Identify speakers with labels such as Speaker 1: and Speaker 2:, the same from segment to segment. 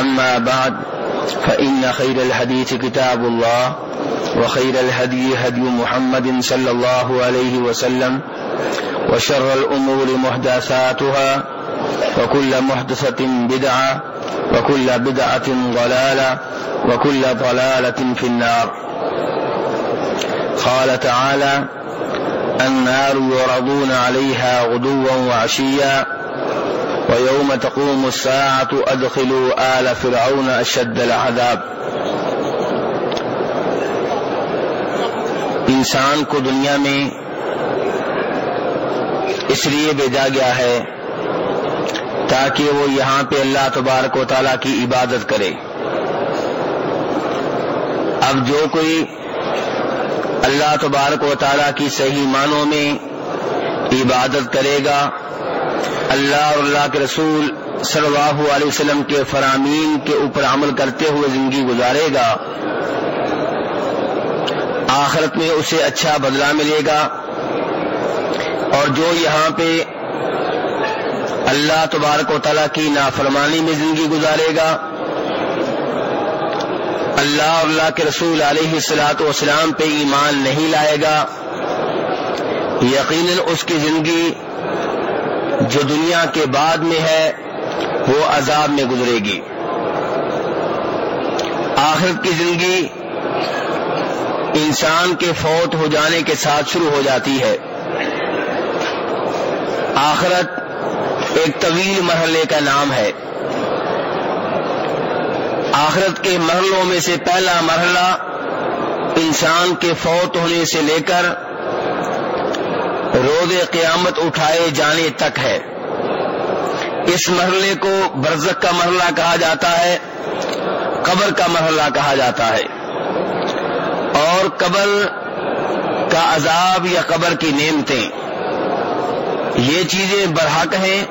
Speaker 1: أما بعد، فإن خير الحديث كتاب الله، وخير الهدي هدي محمد صلى الله عليه وسلم، وشر الأمور محدثاتها، وكل محدثة بدعة، وكل بدعة ضلالة، وكل ضلالة في النار. قال تعالى النار يعرضون عليها غدوا وعشيا ويوم تقوم الساعة، أدخلوا آل فرعون أشد العذاب. انسان کو دنیا میں اس لیے بھیجا گیا ہے تاکہ وہ یہاں پہ اللہ تبارک و تعالیٰ کی عبادت کرے۔ اب جو کوئی اللہ تبارک و تعالیٰ کی صحیح معنوں میں عبادت کرے گا اللہ اور اللہ کے رسول صلی اللہ علیہ وسلم کے فرامین کے اوپر عمل کرتے ہوئے زندگی گزارے گا۔ آخرت میں اسے اچھا بدلہ ملے گا۔ اور جو یہاں پہ اللہ تبارک و تعالیٰ کی نافرمانی میں زندگی گزارے گا، اللہ اور اللہ کے رسول علیہ السلاط والسلام پہ ایمان نہیں لائے گا۔ یقیناً اس کی زندگی جو دنیا کے بعد میں ہے، وہ عذاب میں گزرے گی۔ آخرت کی زندگی انسان کے فوت ہو جانے کے ساتھ شروع ہو جاتی ہے۔ آخرت ایک طویل مرحلے کا نام ہے۔ آخرت کے مرحلوں میں سے پہلا مرحلہ انسان کے فوت ہونے سے لے کر روز قیامت اٹھائے جانے تک ہے۔ اس مرحلے کو برزک کا مرحلہ کہا جاتا ہے، قبر کا مرحلہ کہا جاتا ہے۔ اور قبر کا عذاب یا قبر کی نعمتیں، یہ چیزیں برحق ہیں۔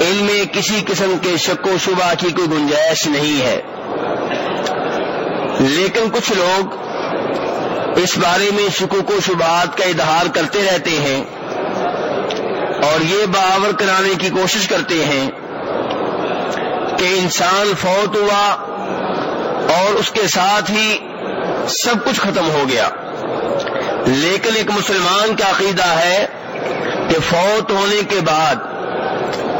Speaker 1: ان میں کسی قسم کے شک و شبہ کی کوئی گنجائش نہیں ہے۔ لیکن کچھ لوگ اس بارے میں شکوک و شبہات کا اظہار کرتے رہتے ہیں اور یہ باور کرانے کی کوشش کرتے ہیں کہ انسان فوت ہوا اور اس کے ساتھ ہی سب کچھ ختم ہو گیا۔ لیکن ایک مسلمان کا عقیدہ ہے کہ فوت ہونے کے بعد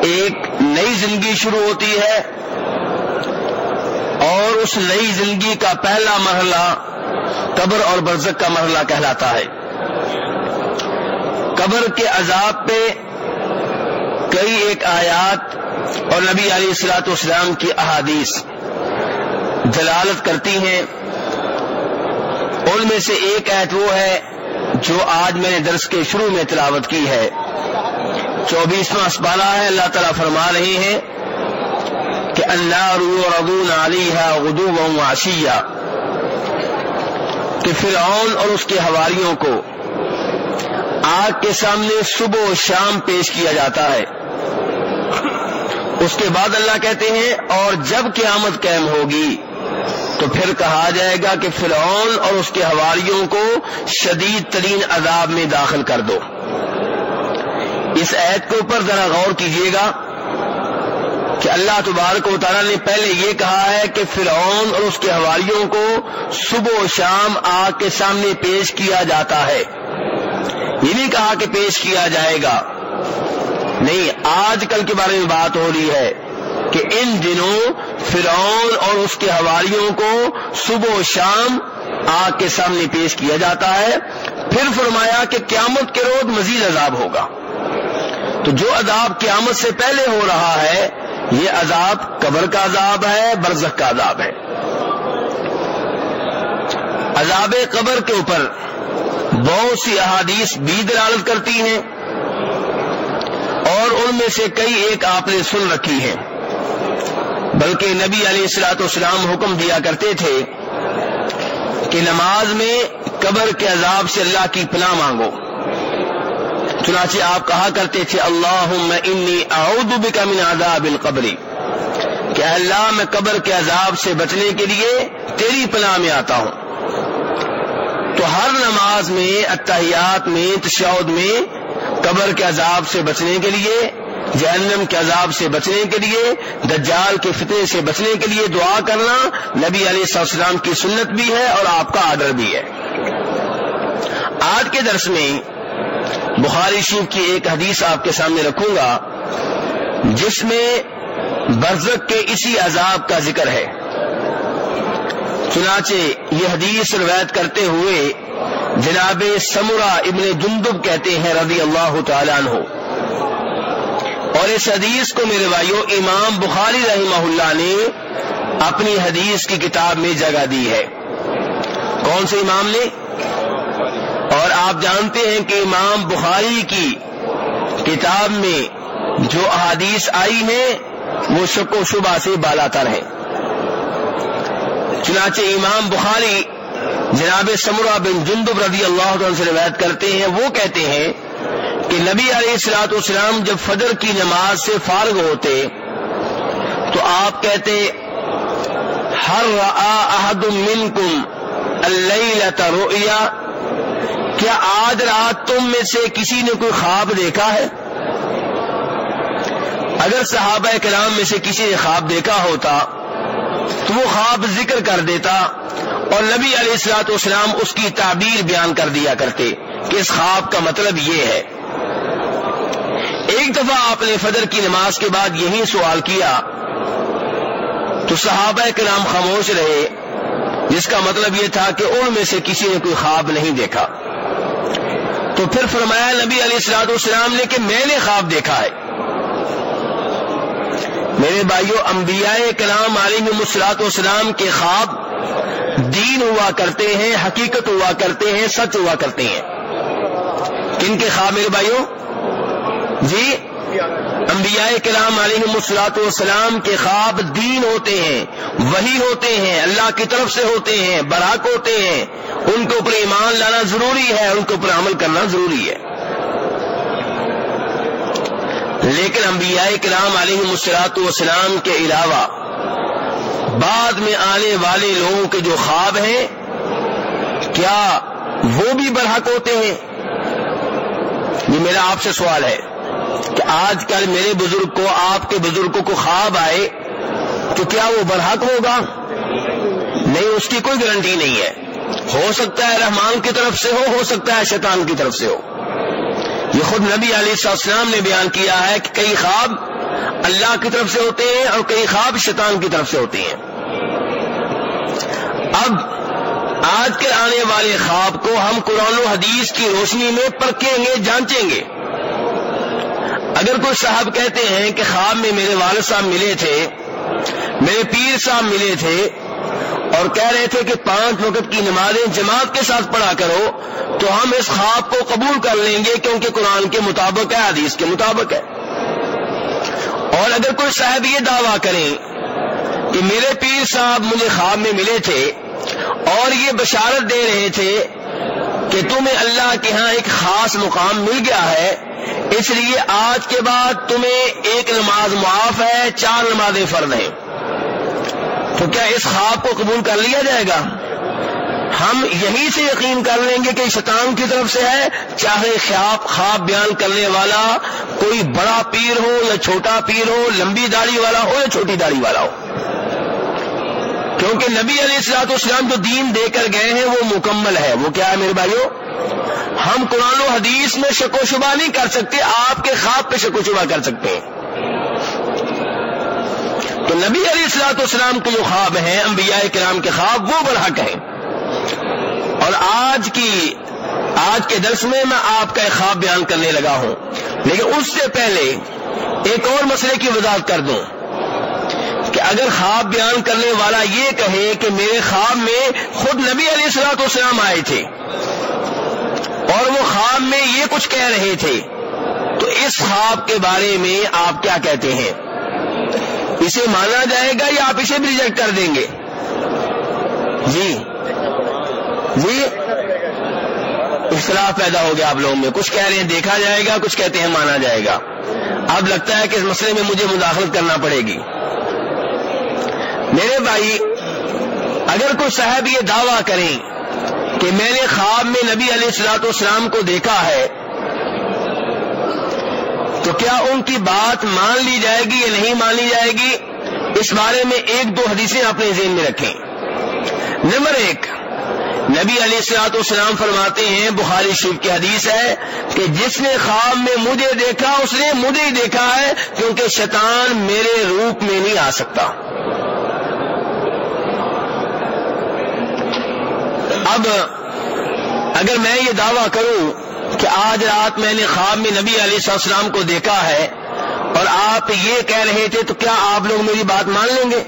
Speaker 1: ایک نئی زندگی شروع ہوتی ہے اور اس نئی زندگی کا پہلا مرحلہ قبر اور برزک کا مرحلہ کہلاتا ہے۔ قبر کے عذاب پہ کئی ایک آیات اور نبی علیہ السلاط اسلام کی احادیث جلالت کرتی ہیں۔ ان میں سے ایک ایت وہ ہے جو آج میں نے درس کے شروع میں تلاوت کی ہے۔ چوبیسواں اسبالہ ہے۔ اللہ تعالیٰ فرما رہے ہیں کہ اللہ رو ردون علی ہے اردو و آشیہ کہ فرعون اور اس کے حواریوں کو آگ کے سامنے صبح و شام پیش کیا جاتا ہے۔ اس کے بعد اللہ کہتے ہیں، اور جب قیامت قائم ہوگی، تو پھر کہا جائے گا کہ فرعون اور اس کے حواریوں کو شدید ترین عذاب میں داخل کر دو۔ اس عید کے اوپر ذرا غور کیجیے گا۔ کہ اللہ تبارک و تعالیٰ نے پہلے یہ کہا ہے کہ فرعون اور اس کے حواریوں کو صبح و شام آگ کے سامنے پیش کیا جاتا ہے۔ یہ نہیں کہا کہ پیش کیا جائے گا۔ نہیں، آج کل کے بارے میں بات ہو رہی ہے کہ ان دنوں فرعون اور اس کے حواریوں کو صبح و شام آگ کے سامنے پیش کیا جاتا ہے۔ پھر فرمایا کہ قیامت کے روز مزید عذاب ہوگا۔ تو جو عذاب قیامت سے پہلے ہو رہا ہے یہ عذاب قبر کا عذاب ہے، برزخ کا عذاب ہے۔ عذاب قبر کے اوپر بہت سی احادیث بھی دلالت کرتی ہیں اور ان میں سے کئی ایک آپ نے سن رکھی ہے بلکہ نبی علیہ السلاۃ والسلام حکم دیا کرتے تھے کہ نماز میں قبر کے عذاب سے اللہ کی پناہ مانگو۔ چنانچہ آپ کہا کرتے تھے اللہ انی اعوذ بک من عذاب القبری کہ اللہ میں قبر کے عذاب سے بچنے کے لیے تیری پناہ میں آتا ہوں۔ تو ہر نماز میں، اتحیات میں تشود میں قبر کے عذاب سے بچنے کے لیے، جہنم کے عذاب سے بچنے کے لیے، دجال کے فتنے سے بچنے کے لیے دعا کرنا نبی علیہ السلام کی سنت بھی ہے اور آپ کا آرڈر بھی ہے۔ آج کے درس میں بخاری شیف کی ایک حدیث آپ کے سامنے رکھوں گا، جس میں برزق کے اسی عذاب کا ذکر ہے۔ چنانچہ یہ حدیث روایت کرتے ہوئے جناب سمرا ابن جندب کہتے ہیں رضی اللہ تعالیٰ عنہ۔ اور اس حدیث کو میرے بھائیوں امام بخاری رحمہ اللہ نے اپنی حدیث کی کتاب میں جگہ دی ہے۔ کون سے امام نے؟ اور آپ جانتے ہیں کہ امام بخاری کی کتاب میں جو احادیث آئی ہیں، وہ شک و شبہ سے بالا تر ہیں۔ چنانچہ امام بخاری جناب سمرہ بن جندب رضی اللہ عنہ سے روایت کرتے ہیں، وہ کہتے ہیں کہ نبی علیہ السلاط اسلام جب فجر کی نماز سے فارغ ہوتے، تو آپ کہتے، ہر احد منکم اللہ کیا آج رات تم میں سے کسی نے کوئی خواب دیکھا ہے؟ اگر صحابہ کرام میں سے کسی نے خواب دیکھا ہوتا، تو وہ خواب ذکر کر دیتا اور نبی علیہ السلاط اسلام اس کی تعبیر بیان کر دیا کرتے کہ اس خواب کا مطلب یہ ہے۔ ایک دفعہ آپ نے فجر کی نماز کے بعد یہی سوال کیا، تو صحابہ کے نام خاموش رہے، جس کا مطلب یہ تھا کہ ان میں سے کسی نے کوئی خواب نہیں دیکھا۔ تو پھر فرمایا نبی علیہ السلاط اسلام نے کہ میں نے خواب دیکھا ہے۔ میرے بھائیوں انبیاء کلام علیہ مسلاط والسلام کے خواب دین ہوا کرتے ہیں، حقیقت ہوا کرتے ہیں، سچ ہوا کرتے ہیں۔ کن کے خواب میرے بھائیوں جی انبیاء کلام علیہ مسلاط والسلام کے خواب دین ہوتے ہیں وہی ہوتے ہیں، اللہ کی طرف سے ہوتے ہیں براک ہوتے ہیں۔ ان کے اوپر ایمان لانا ضروری ہے، ان کے اوپر عمل کرنا ضروری ہے۔ لیکن انبیاء کرام علیہ مسلاط والسلام کے علاوہ بعد میں آنے والے لوگوں کے جو خواب ہیں، کیا وہ بھی برحق ہوتے ہیں؟ یہ میرا آپ سے سوال ہے۔ کہ آج کل میرے بزرگ کو، آپ کے بزرگوں کو خواب آئے تو کیا وہ برحق ہوگا؟ نہیں، اس کی کوئی گارنٹی نہیں ہے۔ ہو سکتا ہے رحمان کی طرف سے ہو ہو سکتا ہے شیطان کی طرف سے ہو۔ یہ خود نبی علیہ السلام نے بیان کیا ہے کہ کئی خواب اللہ کی طرف سے ہوتے ہیں اور کئی خواب شیطان کی طرف سے ہوتے ہیں۔ اب آج کے آنے والے خواب کو ہم قرآن و حدیث کی روشنی میں پرکھیں گے، جانچیں گے۔ اگر کوئی صاحب کہتے ہیں کہ خواب میں میرے والد صاحب ملے تھے، میرے پیر صاحب ملے تھے اور کہہ رہے تھے کہ پانچ وقت کی نمازیں جماعت کے ساتھ پڑھا کرو، تو ہم اس خواب کو قبول کر لیں گے کیونکہ قرآن کے مطابق ہے، حدیث کے مطابق ہے۔ اور اگر کوئی صاحب یہ دعویٰ کریں کہ میرے پیر صاحب مجھے خواب میں ملے تھے اور یہ بشارت دے رہے تھے کہ تمہیں اللہ کے ہاں ایک خاص مقام مل گیا ہے اس لیے آج کے بعد تمہیں ایک نماز معاف ہے، چار نمازیں فرض ہیں۔ تو کیا اس خواب کو قبول کر لیا جائے گا؟ ہم یہی سے یقین کر لیں گے کہ شیطان کی طرف سے ہے، چاہے خواب خواب بیان کرنے والا کوئی بڑا پیر ہو یا چھوٹا پیر ہو، لمبی داڑھی والا ہو یا چھوٹی داڑھی والا ہو۔ کیونکہ نبی علیہ السلاط اسلام جو دین دے کر گئے ہیں، وہ مکمل ہے۔ وہ کیا ہے میرے بھائیوں ہم قرآن و حدیث میں شک و شبہ نہیں کر سکتے، آپ کے خواب پہ شک و شبہ کر سکتے ہیں۔ تو نبی علیہ السلاط اسلام کے جو خواب ہیں، انبیاء کرام کے خواب، وہ برحق ہیں۔ اور آج کی آج کے درس میں میں آپ کا ایک خواب بیان کرنے لگا ہوں۔ لیکن اس سے پہلے ایک اور مسئلے کی وضاحت کر دوں کہ اگر خواب بیان کرنے والا یہ کہے کہ میرے خواب میں خود نبی علیہ السلاط اسلام آئے تھے اور وہ خواب میں یہ کچھ کہہ رہے تھے۔ تو اس خواب کے بارے میں آپ کیا کہتے ہیں؟ اسے مانا جائے گا یا آپ اسے بھی ریجیکٹ کر دیں گے؟ جی۔ جی۔ اختلاف پیدا ہو گیا آپ لوگوں میں۔ کچھ کہہ رہے ہیں دیکھا جائے گا، کچھ کہتے ہیں مانا جائے گا۔ اب لگتا ہے کہ اس مسئلے میں مجھے مداخلت کرنا پڑے گی۔ میرے بھائی، اگر کوئی صاحب یہ دعویٰ کریں کہ میں نے خواب میں نبی علیہ السلاط والسلام کو دیکھا ہے، تو کیا ان کی بات مان لی جائے گی یا نہیں مان لی جائے گی؟ اس بارے میں ایک دو حدیثیں اپنے ذہن میں رکھیں۔ نمبر ایک، نبی علیہ السلاط والسلام فرماتے ہیں، بخاری شریف کی حدیث ہے کہ جس نے خواب میں مجھے دیکھا، اس نے مجھے ہی دیکھا ہے، کیونکہ شیطان میرے روپ میں نہیں آ سکتا۔ اب اگر میں یہ دعویٰ کروں کہ آج رات میں نے خواب میں نبی علیہ السلام کو دیکھا ہے اور آپ یہ کہہ رہے تھے تو کیا آپ لوگ میری بات مان لیں گے؟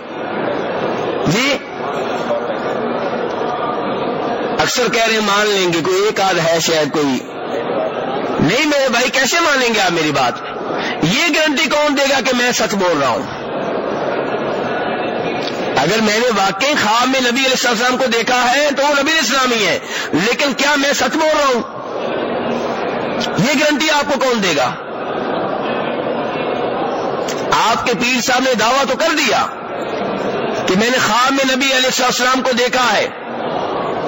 Speaker 1: جی؟ اکثر کہہ رہے ہیں مان لیں گے، کوئی ایک آدھ ہے شاید کوئی۔ نہیں میرے بھائی، کیسے مانیں گے آپ میری بات؟ یہ گارنٹی کون دے گا کہ میں سچ بول رہا ہوں؟ اگر میں نے واقعی خواب میں نبی علیہ السلام کو دیکھا ہے تو وہ نبی السلام ہی ہے۔ لیکن کیا میں سچ بول رہا ہوں؟ یہ گارنٹی آپ کو کون دے گا؟ آپ کے پیر صاحب نے دعویٰ تو کر دیا کہ میں نے خواب میں نبی علیہ السلام کو دیکھا ہے۔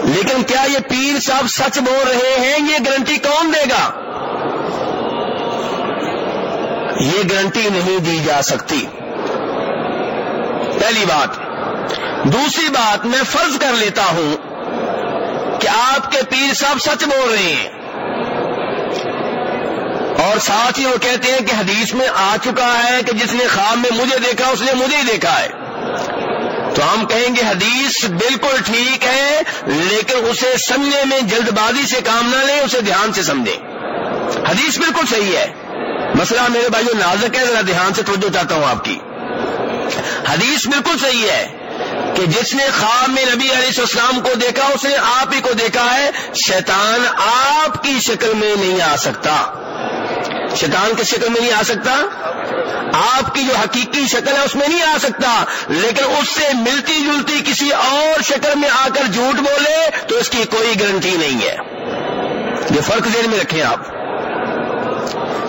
Speaker 1: لیکن کیا یہ پیر صاحب سچ بول رہے ہیں؟ یہ گارنٹی کون دے گا؟ یہ گارنٹی نہیں دی جا سکتی۔ پہلی بات دوسری بات میں فرض کر لیتا ہوں کہ آپ کے پیر صاحب سچ بول رہے ہیں اور ساتھ ہی وہ کہتے ہیں کہ حدیث میں آ چکا ہے کہ جس نے خواب میں مجھے دیکھا، اس نے مجھے ہی دیکھا ہے۔ تو ہم کہیں گے حدیث بالکل ٹھیک ہے، لیکن اسے سمجھنے میں جلد بازی سے کام نہ لیں، اسے دھیان سے سمجھیں۔ حدیث بالکل صحیح ہے۔ مسئلہ میرے بھائی نازک ہے، ذرا دھیان سے توجہ چاہتا ہوں آپ کی۔ حدیث بالکل صحیح ہے۔ کہ جس نے خواب میں نبی علیہ السلام کو دیکھا اس نے آپ ہی کو دیکھا ہے، شیطان آپ کی شکل میں نہیں آ سکتا۔ شیطان کی شکل میں نہیں آ سکتا؟ آپ کی جو حقیقی شکل ہے، اس میں نہیں آ سکتا۔ لیکن اس سے ملتی جلتی کسی اور شکل میں آ کر جھوٹ بولے تو اس کی کوئی گارنٹی نہیں ہے۔ یہ فرق ذہن میں رکھیں آپ۔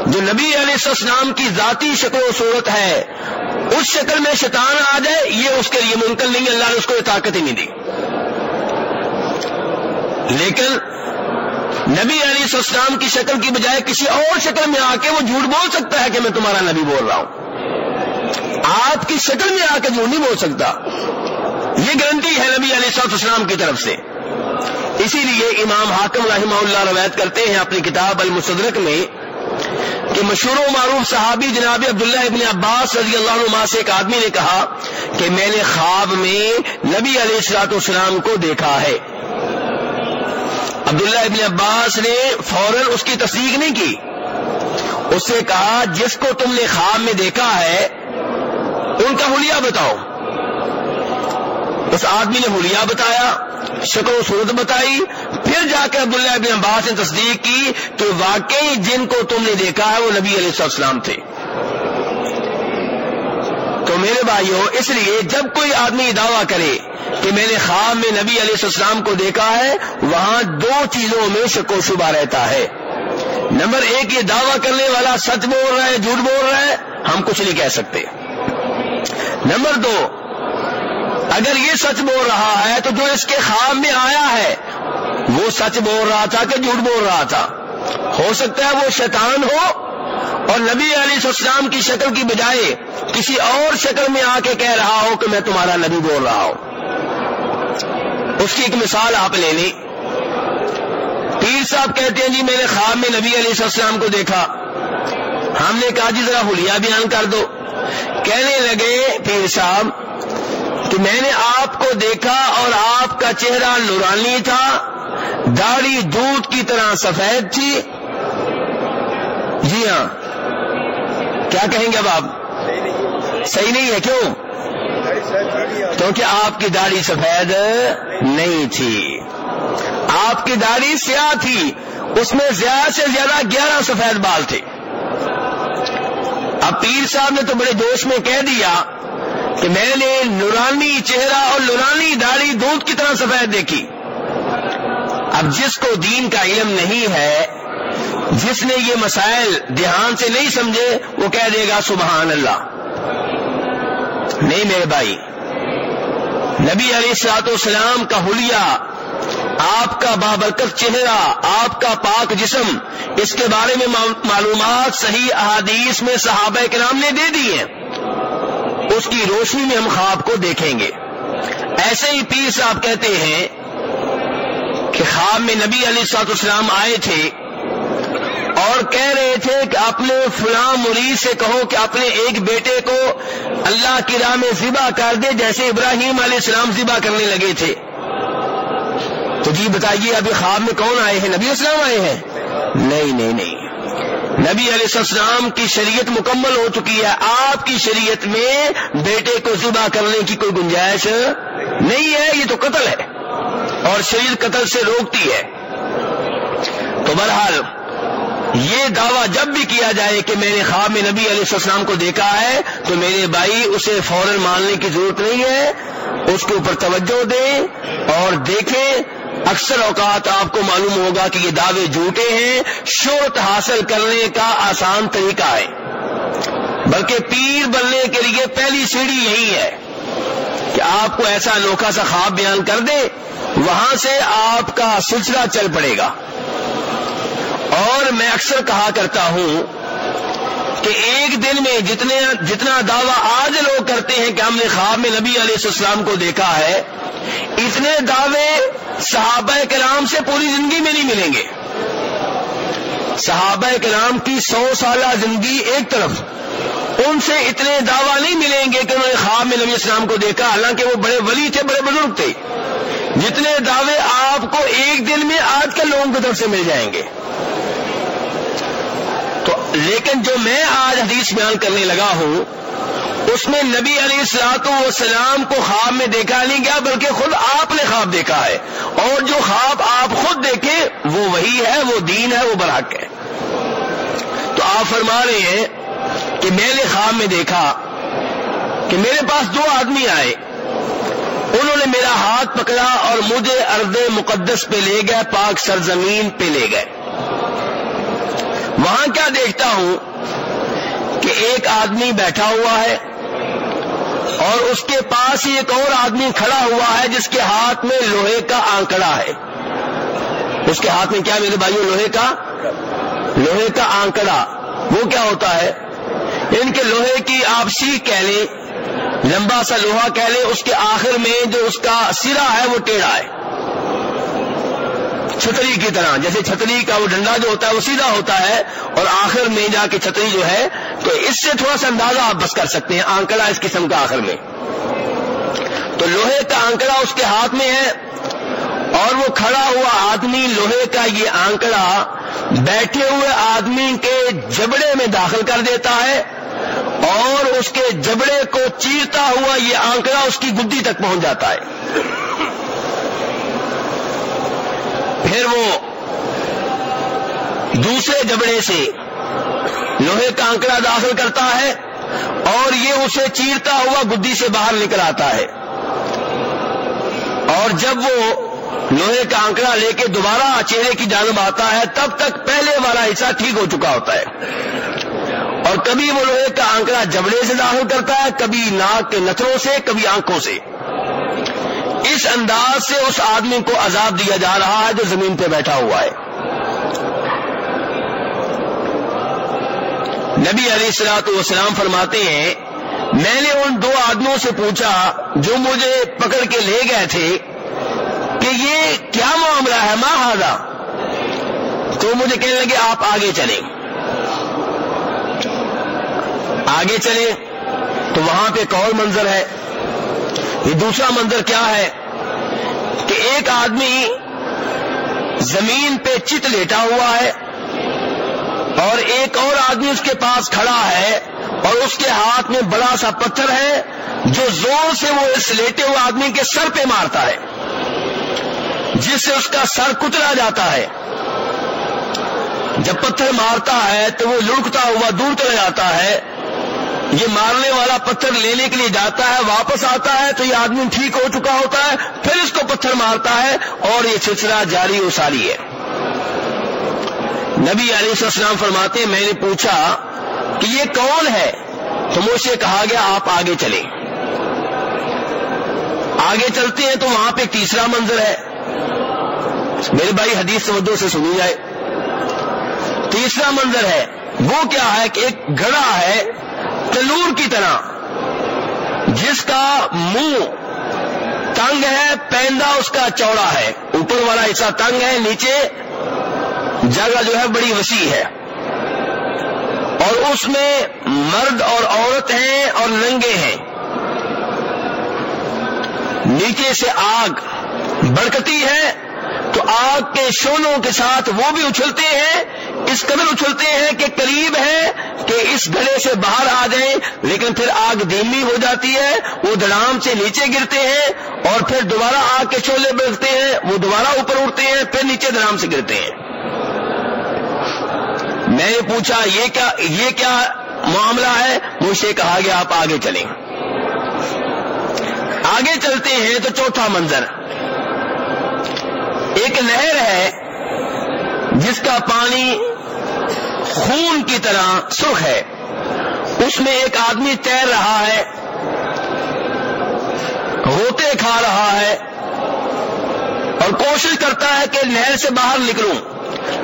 Speaker 1: جو نبی علیہ السلام کی ذاتی شکل و صورت ہے اس شکل میں شیطان آ جائے، یہ اس کے لیے ممکن نہیں، اللہ نے اس کو یہ طاقت ہی نہیں دی۔ لیکن نبی علی السلام کی شکل کی بجائے کسی اور شکل میں آ کے وہ جھوٹ بول سکتا ہے کہ میں تمہارا نبی بول رہا ہوں۔ آپ کی شکل میں آ کے جھوٹ نہیں بول سکتا۔ یہ گارنٹی ہے نبی علی السلام کی طرف سے۔ اسی لیے امام حاکم رحمہ اللہ روایت کرتے ہیں اپنی کتاب المصدرک میں کہ مشہور و معروف صحابی جناب عبداللہ ابن عباس رضی اللہ عنہ سے ایک آدمی نے کہا کہ میں نے خواب میں نبی علیہ السلاط والسلام کو دیکھا ہے۔ عبداللہ ابن عباس نے فوراً اس کی تصدیق نہیں کی۔ اس سے کہا، جس کو تم نے خواب میں دیکھا ہے، ان کا حلیہ بتاؤ۔ اس آدمی نے حلیہ بتایا۔ شکل و صورت بتائی، پھر جا کے عبداللہ ابن عباس نے تصدیق کی کہ واقعی جن کو تم نے دیکھا ہے وہ نبی علیہ السلام تھے۔ تو میرے بھائیوں، اس لیے جب کوئی آدمی دعویٰ کرے کہ میں نے خواب میں نبی علیہ السلام کو دیکھا ہے، وہاں دو چیزوں میں شک و شبہ رہتا ہے۔ نمبر ایک، یہ دعویٰ کرنے والا سچ بول رہا ہے، جھوٹ بول رہا ہے، ہم کچھ نہیں کہہ سکتے۔ نمبر دو اگر یہ سچ بول رہا ہے تو جو اس کے خواب میں آیا ہے، وہ سچ بول رہا تھا کہ جھوٹ بول رہا تھا؟ ہو سکتا ہے وہ شیطان ہو اور نبی علیہ السلام کی شکل کی بجائے کسی اور شکل میں آ کے کہہ رہا ہو کہ میں تمہارا نبی بول رہا ہوں۔ اس کی ایک مثال آپ لے لیں۔ پیر صاحب کہتے ہیں جی میں نے خواب میں نبی علیہ السلام کو دیکھا۔ ہم نے کہا جی ذرا حلیہ بیان کر دو۔ کہنے لگے پیر صاحب کہ میں نے آپ کو دیکھا اور آپ کا چہرہ نورانی تھا، داڑھی دودھ کی طرح سفید تھی۔ جی ہاں۔ کیا کہیں گے اب آپ؟ صحیح نہیں ہے کیوں؟ کیونکہ آپ کی داڑھی سفید نہیں تھی۔ آپ کی داڑھی سیاہ تھی۔ اس میں زیادہ سے زیادہ گیارہ سفید بال تھے۔ اب پیر صاحب نے تو بڑے جوش میں کہہ دیا کہ میں نے نورانی چہرہ اور نورانی داڑھی دودھ کی طرح سفید دیکھی۔ اب جس کو دین کا علم نہیں ہے، جس نے یہ مسائل دھیان سے نہیں سمجھے، وہ کہہ دے گا، سبحان اللہ۔ نہیں میرے بھائی، نبی علیہ السلاط والسلام کا حلیہ، آپ کا بابرکت چہرہ، آپ کا پاک جسم، اس کے بارے میں معلومات صحیح احادیث میں صحابہ کے نام نے دے دی ہیں۔ اس کی روشنی میں ہم خواب کو دیکھیں گے۔ ایسے ہی پیر صاحب کہتے ہیں کہ خواب میں نبی علی سات اسلام آئے تھے اور کہہ رہے تھے کہ اپنے فلاں مرید سے کہو کہ اپنے ایک بیٹے کو اللہ کی راہ میں ذبح کر دے، جیسے ابراہیم علیہ السلام ذبح کرنے لگے تھے۔ تو جی بتائیے، ابھی خواب میں کون آئے ہیں؟ نبی اسلام آئے ہیں؟ نہیں نہیں نہیں۔ نبی علیہ السلام کی شریعت مکمل ہو چکی ہے۔ آپ کی شریعت میں بیٹے کو ذبح کرنے کی کوئی گنجائش نہیں ہے، یہ تو قتل ہے۔ اور شریر قتل سے روکتی ہے۔ تو بہرحال یہ دعویٰ جب بھی کیا جائے کہ میں نے خواب میں نبی علیہ السلام کو دیکھا ہے، تو میرے بھائی اسے فوراً ماننے کی ضرورت نہیں ہے۔ اس کے اوپر توجہ دیں اور دیکھیں اکثر اوقات آپ کو معلوم ہوگا کہ یہ دعوے جھوٹے ہیں شوت حاصل کرنے کا آسان طریقہ ہے۔ بلکہ پیر بننے کے لیے پہلی سیڑھی یہی ہے کہ آپ کو ایسا انوکھا سا خواب بیان کر دے، وہاں سے آپ کا سلسلہ چل پڑے گا۔ اور میں اکثر کہا کرتا ہوں کہ ایک دن میں جتنے جتنا دعویٰ آج لوگ کرتے ہیں کہ ہم نے خواب میں نبی علیہ السلام کو دیکھا ہے، اتنے دعوے صحابہ کلام سے پوری زندگی میں نہیں ملیں گے۔ صحابہ کلام کی سو سالہ زندگی ایک طرف، ان سے اتنے دعویٰ نہیں ملیں گے کہ انہوں نے خواب میں نبی اسلام کو دیکھا، حالانکہ وہ بڑے ولی تھے، بڑے بزرگ تھے۔ جتنے دعوے آپ کو ایک دن میں آج کل لوگوں کی طرف سے مل جائیں گے۔ لیکن جو میں آج حدیث بیان کرنے لگا ہوں، اس میں نبی علی السلاط والسلام کو خواب میں دیکھا، نہیں گیا بلکہ خود آپ نے خواب دیکھا ہے۔ اور جو خواب آپ خود دیکھیں، وہ وہی ہے، وہ دین ہے، وہ برحق ہے۔ تو آپ فرما رہے ہیں کہ میں نے خواب میں دیکھا کہ میرے پاس دو آدمی آئے۔ انہوں نے میرا ہاتھ پکڑا اور مجھے ارد مقدس پہ لے گئے، پاک سرزمین پہ لے گئے۔ وہاں کیا دیکھتا ہوں کہ ایک آدمی بیٹھا ہوا ہے اور اس کے پاس ہی ایک اور آدمی کھڑا ہوا ہے جس کے ہاتھ میں لوہے کا آنکڑا ہے۔ اس کے ہاتھ میں کیا میرے بھائیوں لوہے کا لوہے کا آنکڑا۔ وہ کیا ہوتا ہے؟ ان کے لوہے کی آپ سیکھ کہہ لیں، لمبا سا لوہا کہہ لیں، اس کے آخر میں جو اس کا سرا ہے وہ ٹیڑھا ہے۔ چھتری کی طرح۔ جیسے چھتری کا وہ ڈنڈا جو ہوتا ہے وہ سیدھا ہوتا ہے اور آخر میں جا کے چھتری جو ہے تو اس سے تھوڑا سا اندازہ آپ بس کر سکتے ہیں آنکڑا اس قسم کا آخر میں۔ تو لوہے کا آنکڑا اس کے ہاتھ میں ہے اور وہ کھڑا ہوا آدمی لوہے کا یہ آنکڑا بیٹھے ہوئے آدمی کے جبڑے میں داخل کر دیتا ہے اور اس کے جبڑے کو چیرتا ہوا یہ آنکڑا اس کی گدی تک پہنچ جاتا ہے۔ پھر وہ دوسرے جبڑے سے لوہے کا آنکڑا داخل کرتا ہے اور یہ اسے چیرتا ہوا گدی سے باہر نکل آتا ہے۔ اور جب وہ لوہے کا آنکڑا لے کے دوبارہ چہرے کی جانب آتا ہے، تب تک پہلے والا حصہ ٹھیک ہو چکا ہوتا ہے۔ اور کبھی وہ لوہے کا آنکڑا جبڑے سے داخل کرتا ہے، کبھی ناک کے نتروں سے، کبھی آنکھوں سے۔ اس انداز سے اس آدمی کو عذاب دیا جا رہا ہے جو زمین پہ بیٹھا ہوا ہے۔ نبی علیہ السلاط وسلام فرماتے ہیں، میں نے ان دو آدمیوں سے پوچھا جو مجھے پکڑ کے لے گئے تھے کہ یہ کیا معاملہ ہے ماں ہاضا تو مجھے کہنے لگے، آپ آگے چلیں۔ آگے چلیں تو وہاں پہ ایک اور منظر ہے۔ یہ دوسرا منظر کیا ہے؟ کہ ایک آدمی زمین پہ چت لیٹا ہوا ہے اور ایک اور آدمی اس کے پاس کھڑا ہے اور اس کے ہاتھ میں بڑا سا پتھر ہے جو زور سے وہ اس لیٹے ہوئے آدمی کے سر پہ مارتا ہے، جس سے اس کا سر کچلا جاتا ہے۔ جب پتھر مارتا ہے تو وہ لڑکتا ہوا دور چلا جاتا ہے یہ مارنے والا پتھر لینے کے لیے جاتا ہے، واپس آتا ہے تو یہ آدمی ٹھیک ہو چکا ہوتا ہے، پھر اس کو پتھر مارتا ہے اور یہ سلسلہ جاری و ساری ہے۔ نبی علیہ السلام فرماتے ہیں، میں نے پوچھا کہ یہ کون ہے؟ تو مجھ سے کہا، گیا، آپ آگے چلیں۔ آگے چلتے ہیں تو وہاں پہ تیسرا منظر ہے۔ میرے بھائی، حدیث توجہ سے سنی جائے۔ تیسرا منظر ہے، وہ کیا ہے کہ ایک گڑا ہے۔ تلور کی طرح۔ جس کا منہ تنگ ہے پیندہ اس کا چوڑا ہے۔ اوپر والا حصہ تنگ ہے، نیچے جگہ جو ہے بڑی وسیع ہے۔ اور اس میں مرد اور عورت ہیں اور ننگے ہیں۔ نیچے سے آگ بڑکتی ہے تو آگ کے شولوں کے ساتھ وہ بھی اچھلتے ہیں، اس قدر اچھلتے ہیں کہ قریب ہے کہ اس گڑے سے باہر آ جائیں، لیکن پھر آگ دھیمی ہو جاتی ہے، وہ دڑام سے نیچے گرتے ہیں اور پھر دوبارہ آگ کے شولے بڑھتے ہیں، وہ دوبارہ اوپر اٹھتے ہیں، پھر نیچے دڑام سے گرتے ہیں۔ میں نے پوچھا، یہ کیا یہ کیا معاملہ ہے؟ مجھ سے کہا گیا آپ آگے چلیں۔ آگے چلتے ہیں تو چوتھا منظر۔ ایک نہر ہے جس کا پانی خون کی طرح سرخ ہے۔ اس میں ایک آدمی تیر رہا ہے ہوتے کھا رہا ہے اور کوشش کرتا ہے کہ نہر سے باہر نکلوں۔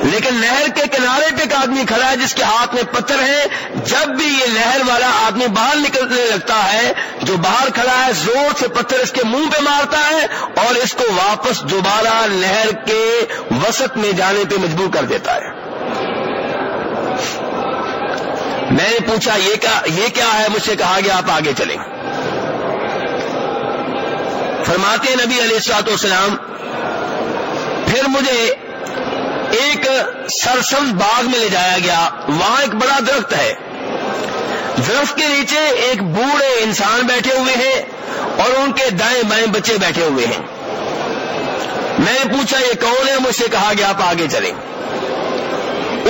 Speaker 1: لیکن نہر کے کنارے پہ ایک آدمی کھڑا ہے جس کے ہاتھ میں پتھر ہے، جب بھی یہ نہر والا آدمی باہر نکلنے لگتا ہے، جو باہر کھڑا ہے، زور سے پتھر اس کے منہ پہ مارتا ہے اور اس کو واپس دوبارہ نہر کے وسط میں جانے پہ مجبور کر دیتا ہے۔ میں نے پوچھا، یہ کیا یہ کیا ہے؟ مجھ سے کہا گیا آپ آگے چلیں۔ فرماتے نبی علیہ السلاط والسلام، پھر مجھے ایک سرسبز باغ میں لے جایا گیا۔ وہاں ایک بڑا درخت ہے۔ درخت کے نیچے ایک بوڑھے انسان بیٹھے ہوئے ہیں اور ان کے دائیں بائیں بچے بیٹھے ہوئے ہیں۔ میں نے پوچھا، یہ کون ہے؟ مجھ سے کہا گیا، آپ آگے چلیں۔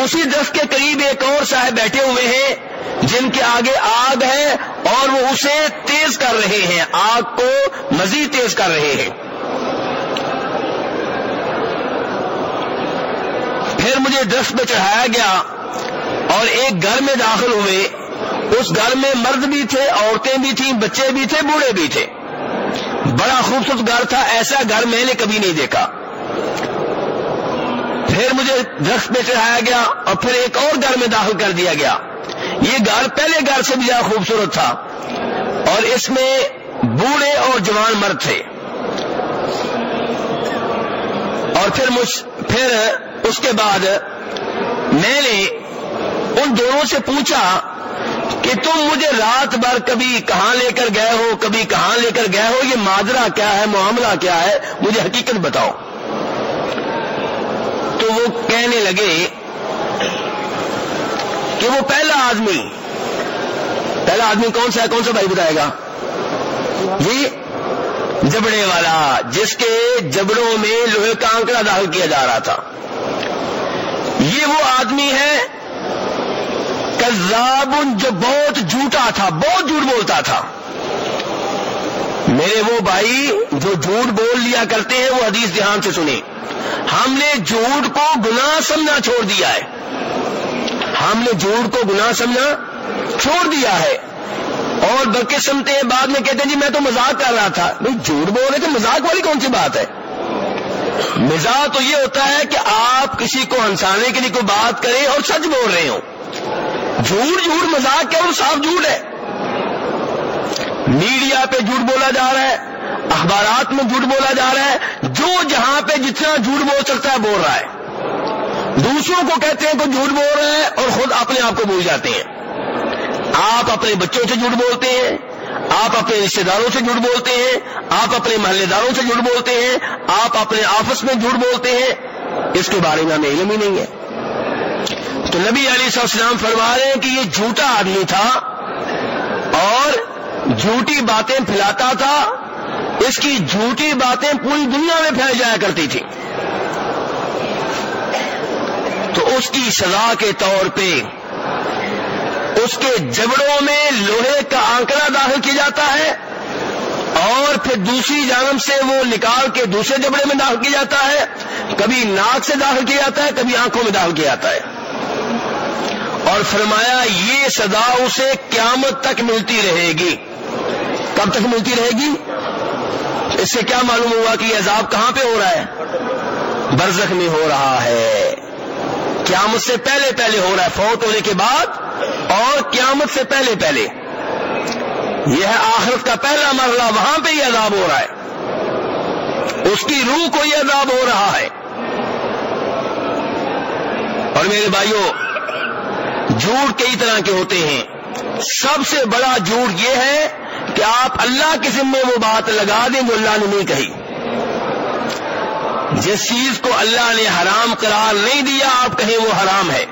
Speaker 1: اسی درخت کے قریب ایک اور صاحب بیٹھے ہوئے ہیں، جن کے آگے آگ ہے اور وہ اسے تیز کر رہے ہیں۔ آگ کو مزید تیز کر رہے ہیں۔ پھر مجھے درخت پہ چڑھایا گیا اور ایک گھر میں داخل ہوئے۔ اس گھر میں مرد بھی تھے، عورتیں بھی تھیں، بچے بھی تھے، بوڑھے بھی تھے۔ بڑا خوبصورت گھر تھا، ایسا گھر میں نے کبھی نہیں دیکھا۔ پھر مجھے درخت پہ چڑھایا گیا اور پھر ایک اور گھر میں داخل کر دیا گیا۔ یہ گھر پہلے گھر سے بھی زیادہ خوبصورت تھا۔ اور اس میں بوڑھے اور جوان مرد تھے۔ اور پھر مجھ پھر اس کے بعد میں نے ان دونوں سے پوچھا کہ تم مجھے رات بھر کبھی کہاں لے کر گئے ہو، کبھی کہاں لے کر گئے ہو؟ یہ ماجرا کیا ہے؟ معاملہ کیا ہے؟ مجھے حقیقت بتاؤ۔ تو وہ کہنے لگے کہ وہ پہلا آدمی پہلا آدمی کون سا ہے؟ کون سا بھائی بتائے گا؟ جی جبڑے والا، جس کے جبڑوں میں لوہے کا آنکڑا داخل کیا جا رہا تھا۔ یہ وہ آدمی ہے کذاب جو بہت جھوٹا تھا، بہت جھوٹ بولتا تھا۔ میرے وہ بھائی جو جھوٹ بول لیا کرتے ہیں، وہ حدیث دھیان سے سنیں۔ ہم نے جھوٹ کو گناہ سمجھنا چھوڑ دیا ہے۔ ہم نے جھوٹ کو گناہ سمجھنا چھوڑ دیا ہے۔ اور بلکہ سنتے ہیں بعد میں کہتے ہیں جی میں تو مزاق کر رہا تھا۔ بھائی جھوٹ بول رہے تھے مزاق والی کون سی بات ہے؟ مزاح تو یہ ہوتا ہے کہ آپ کسی کو ہنسانے کے لیے کوئی بات کریں اور سچ بول رہے ہو جھوٹ جھوٹ مزاق کیا اور صاف جھوٹ ہے۔ میڈیا پہ جھوٹ بولا جا رہا ہے، اخبارات میں جھوٹ بولا جا رہا ہے، جو جہاں پہ جتنا جھوٹ بول سکتا ہے بول رہا ہے۔ دوسروں کو کہتے ہیں کہ جھوٹ بول رہے ہیں اور خود اپنے آپ کو بھول جاتے ہیں۔ آپ اپنے بچوں سے جھوٹ بولتے ہیں۔ آپ اپنے رشتے داروں سے جھوٹ بولتے ہیں، آپ اپنے محلے داروں سے جھوٹ بولتے ہیں، آپ اپنے آپس میں جھوٹ بولتے ہیں، اس کے بارے میں ہمیں علم ہی نہیں ہے۔ تو نبی علی السلام فرما رہے ہیں کہ یہ جھوٹا آدمی تھا اور جھوٹی باتیں پھیلاتا تھا، اس کی جھوٹی باتیں پوری دنیا میں پھیل جایا کرتی تھی۔ تو اس کی سزا کے طور پہ اس کے جبڑوں میں لوہے کا آنکڑا داخل کیا جاتا ہے اور پھر دوسری جانب سے وہ نکال کے دوسرے جبڑے میں داخل کیا جاتا ہے۔ کبھی ناک سے داخل کیا جاتا ہے، کبھی آنکھوں میں داخل کیا جاتا ہے۔ اور فرمایا، یہ سزا اسے قیامت تک ملتی رہے گی۔ کب تک ملتی رہے گی؟ اس سے کیا معلوم ہوا کہ یہ عذاب کہاں پہ ہو رہا ہے؟ برزخ میں ہو رہا ہے۔ قیامت سے پہلے پہلے ہو رہا ہے، فوت ہونے کے بعد اور قیامت سے پہلے پہلے۔ یہ ہے آخرت کا پہلا مرحلہ، وہاں پہ یہ عذاب ہو رہا ہے۔ اس کی روح کو یہ عذاب ہو رہا ہے۔ اور میرے بھائیوں جھوٹ کئی طرح کے ہوتے ہیں۔ سب سے بڑا جھوٹ یہ ہے کہ آپ اللہ کے ذمے وہ بات لگا دیں جو اللہ نے نہیں کہی۔ جس چیز کو اللہ نے حرام قرار نہیں دیا، آپ کہیں وہ حرام ہے۔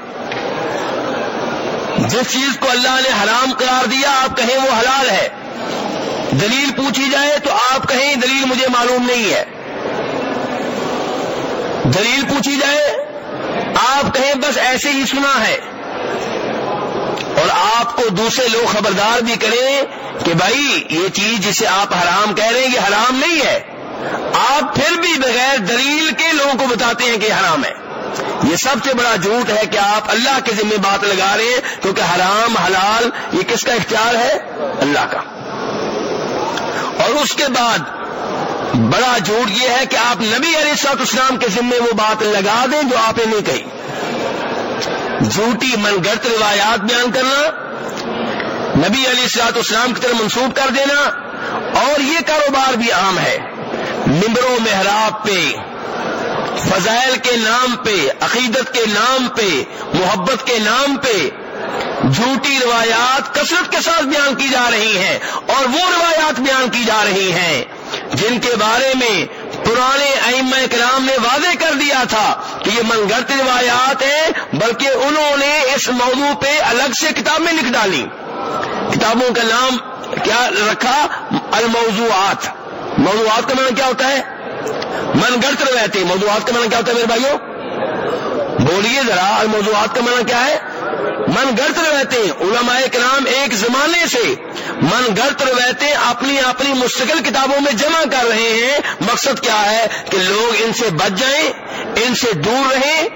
Speaker 1: جس چیز کو اللہ نے حرام قرار دیا، آپ کہیں وہ حلال ہے۔ دلیل پوچھی جائے تو آپ کہیں دلیل مجھے معلوم نہیں ہے۔ دلیل پوچھی جائے، آپ کہیں بس ایسے ہی سنا ہے۔ اور آپ کو دوسرے لوگ خبردار بھی کریں کہ بھائی، یہ چیز جسے آپ حرام کہہ رہے ہیں، یہ حرام نہیں ہے۔ آپ پھر بھی بغیر دلیل کے لوگوں کو بتاتے ہیں کہ حرام ہے۔ یہ سب سے بڑا جھوٹ ہے کہ آپ اللہ کے ذمہ بات لگا رہے ہیں کیونکہ حرام، حلال، یہ کس کا اختیار ہے؟ اللہ کا۔ اور اس کے بعد بڑا جھوٹ یہ ہے کہ آپ نبی علیہ سات اسلام کے ذمے وہ بات لگا دیں جو آپ نے نہیں کہی۔ جھوٹی من گرت روایات بیان کرنا، نبی علی سلاط اسلام کی طرف منسوخ کر دینا، اور یہ کاروبار بھی عام ہے۔ ممبروں، محراب پہ فضائل کے نام پہ، عقیدت کے نام پہ، محبت کے نام پہ جھوٹی روایات کثرت کے ساتھ بیان کی جا رہی ہیں اور وہ روایات بیان کی جا رہی ہیں جن کے بارے میں پرانے ائم کرام نے واضح کر دیا تھا کہ یہ منگرت روایات ہیں، بلکہ انہوں نے اس موضوع پہ الگ سے کتابیں لکھ ڈالی۔ کتابوں کا نام کیا رکھا؟ الموضوعات۔ موضوعات کا معنی کیا ہوتا ہے؟ من گڑت روایتیں موضوعات کا معنی کیا ہوتا ہے میرے بھائیوں بولیے ذرا الموضوعات کا معنی کیا ہے؟ من گڑت روایتیں علماء کرام ایک زمانے سے من گڑت روایتیں اپنی اپنی مستقل کتابوں میں جمع کر رہے ہیں۔ مقصد کیا ہے؟ کہ لوگ ان سے بچ جائیں، ان سے دور رہیں،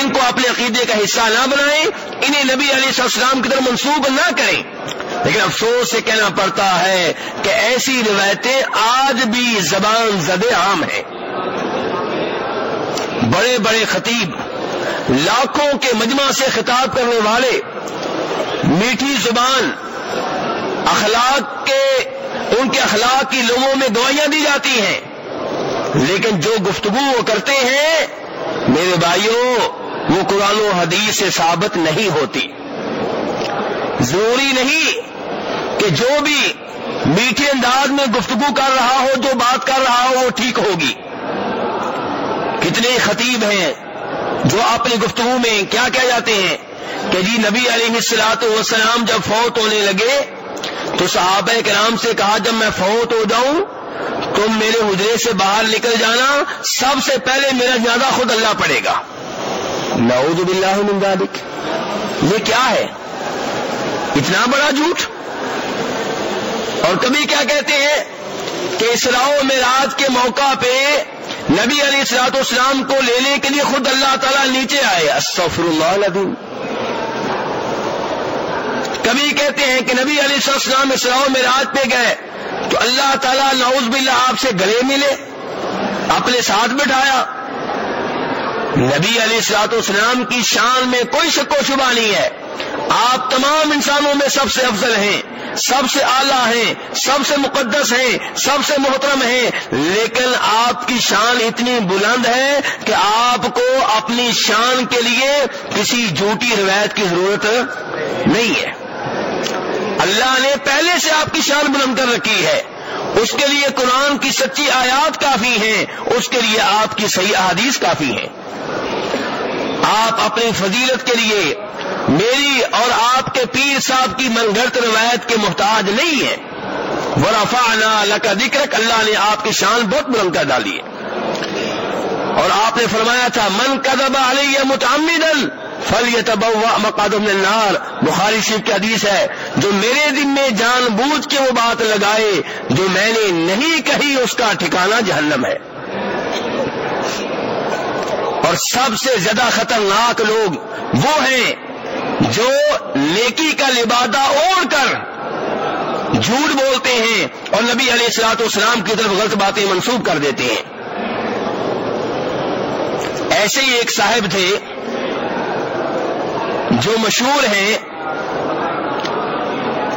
Speaker 1: ان کو اپنے عقیدے کا حصہ نہ بنائیں، انہیں نبی علیہ السلام کی طرف منسوخ نہ کریں۔ لیکن افسوس سے کہنا پڑتا ہے کہ ایسی روایتیں آج بھی زبان زد عام ہیں۔ بڑے بڑے خطیب، لاکھوں کے مجمع سے خطاب کرنے والے، میٹھی زبان، اخلاق کے، ان کے اخلاق کی لوگوں میں گوائیاں دی جاتی ہیں۔ لیکن جو گفتگو وہ کرتے ہیں، میرے بھائیوں، وہ قرآن و حدیث سے ثابت نہیں ہوتی۔ ضروری نہیں کہ جو بھی میٹھے انداز میں گفتگو کر رہا ہو، جو بات کر رہا ہو، وہ ٹھیک ہوگی۔ کتنے خطیب ہیں جو اپنی گفتگو میں کیا کہہ جاتے ہیں کہ جی نبی علیہ السلاط وسلام جب فوت ہونے لگے تو صحابہ کرام سے کہا جب میں فوت ہو جاؤں تم میرے حجرے سے باہر نکل جانا سب سے پہلے میرا زیادہ خود اللہ پڑے گا۔ نعوذ باللہ من ذالک۔ یہ کیا ہے؟ اتنا بڑا جھوٹ؟ اور کبھی کیا کہتے ہیں کہ اسراؤ میں رات کے موقع پہ نبی علی اسرات اسلام کو لینے کے لیے خود اللہ تعالیٰ نیچے آئے استفر اللہ العظیم۔ کبھی کہتے ہیں کہ نبی علی السلام اسراؤ میں رات پہ گئے تو اللہ تعالیٰ نعوذ باللہ آپ سے گلے ملے، اپنے ساتھ بٹھایا۔ نبی علی السلاط اسلام کی شان میں کوئی شک و شبہ نہیں ہے۔ آپ تمام انسانوں میں سب سے افضل ہیں۔ سب سے اعلیٰ ہیں، سب سے مقدس ہیں، سب سے محترم ہیں، لیکن آپ کی شان اتنی بلند ہے کہ آپ کو اپنی شان کے لیے کسی جھوٹی روایت کی ضرورت نہیں ہے۔ اللہ نے پہلے سے آپ کی شان بلند کر رکھی ہے۔ اس کے لیے قرآن کی سچی آیات کافی ہیں، اس کے لیے آپ کی صحیح احادیث کافی ہیں۔ آپ اپنی فضیلت کے لیے میری اور آپ کے پیر صاحب کی منگرت روایت کے محتاج نہیں ہے۔ ورفا اللہ کا ذکر اللہ نے آپ کی شان بہت بلند کر ڈالی ہے۔ اور آپ نے فرمایا تھا، من کدب علیہ متعمدن فل یہ تبوا مقادم النار۔ بخاری شریف کی حدیث ہے، جو میرے دن میں جان بوجھ کے وہ بات لگائے، جو میں نے نہیں کہی، اس کا ٹھکانہ جہنم ہے۔ اور سب سے زیادہ خطرناک لوگ وہ ہیں جو نیکی کا لبادہ اوڑھ کر جھوٹ بولتے ہیں اور نبی علیہ السلاط اسلام کی طرف غلط باتیں منسوخ کر دیتے ہیں۔ ایسے ہی ایک صاحب تھے جو مشہور ہیں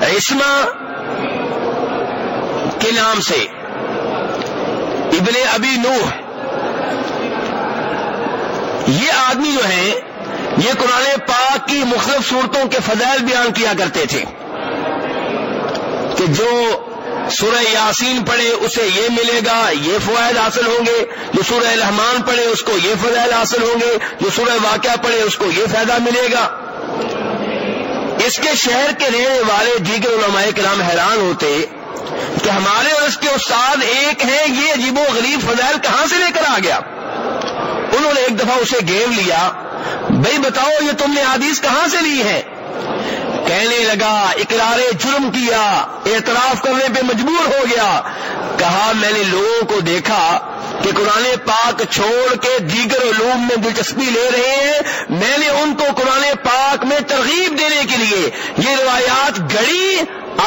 Speaker 1: عصما کے نام سے، ابن ابی نوح۔ یہ آدمی جو ہیں یہ قرآن پاک کی مختلف صورتوں کے فضائل بیان کیا کرتے تھے کہ جو سورہ یاسین پڑھے اسے یہ ملے گا، یہ فوائد حاصل ہوں گے، جو سورہ رحمان پڑھے اس کو یہ فضائل حاصل ہوں گے، جو سورہ واقعہ پڑھے اس کو یہ فائدہ ملے گا۔ اس کے شہر کے رہنے والے دیگر علماء کرام حیران ہوتے کہ ہمارے اور اس کے استاد ایک ہیں، یہ عجیب و غریب فضائل کہاں سے لے کر آ گیا؟ انہوں نے ایک دفعہ اسے گیو لیا بھائی بتاؤ، یہ تم نے حدیث کہاں سے لی ہے؟ کہنے لگا، اقرار جرم کیا، اعتراف کرنے پہ مجبور ہو گیا۔ کہا، میں نے لوگوں کو دیکھا کہ قرآن پاک چھوڑ کے دیگر علوم میں دلچسپی لے رہے ہیں۔ میں نے ان کو قرآن پاک میں ترغیب دینے کے لیے یہ روایات گڑی،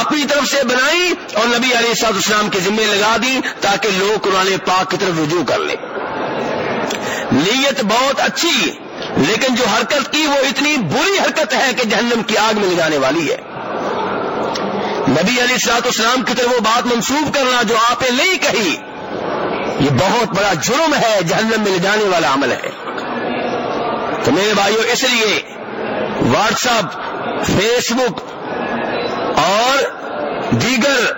Speaker 1: اپنی طرف سے بنائی اور نبی علیہ صاحب اسلام کے ذمے لگا دی تاکہ لوگ قرآن پاک کی طرف رجوع کر لیں۔ نیت بہت اچھی۔ لیکن جو حرکت کی وہ اتنی بری حرکت ہے کہ جہنم کی آگ میں لے جانے والی ہے۔ نبی علی سلاط اسلام کی طرف وہ بات منسوخ کرنا جو آپ نے نہیں کہی، یہ بہت بڑا جرم ہے، جہنم میں لے جانے والا عمل ہے۔ تو میرے بھائیوں اس لیے واٹس ایپ فیس بک اور دیگر